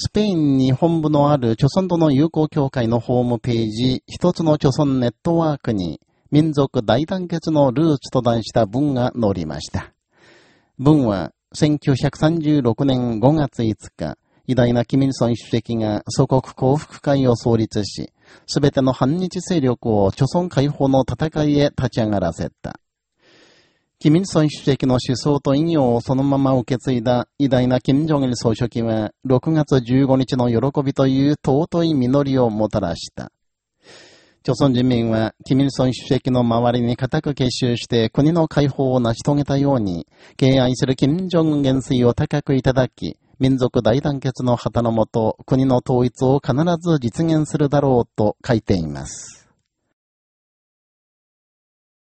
スペインに本部のある著村との友好協会のホームページ、一つの著村ネットワークに、民族大団結のルーツと題した文が載りました。文は、1936年5月5日、偉大なキミルソン主席が祖国幸福会を創立し、すべての反日勢力を著村解放の戦いへ立ち上がらせた。キミルソン主席の思想と意義をそのまま受け継いだ偉大な金正恩総書記は、6月15日の喜びという尊い実りをもたらした。朝鮮人民は、キミルソン主席の周りに固く結集して国の解放を成し遂げたように、敬愛する金正恩元帥を高くいただき、民族大団結の旗のもと、国の統一を必ず実現するだろうと書いています。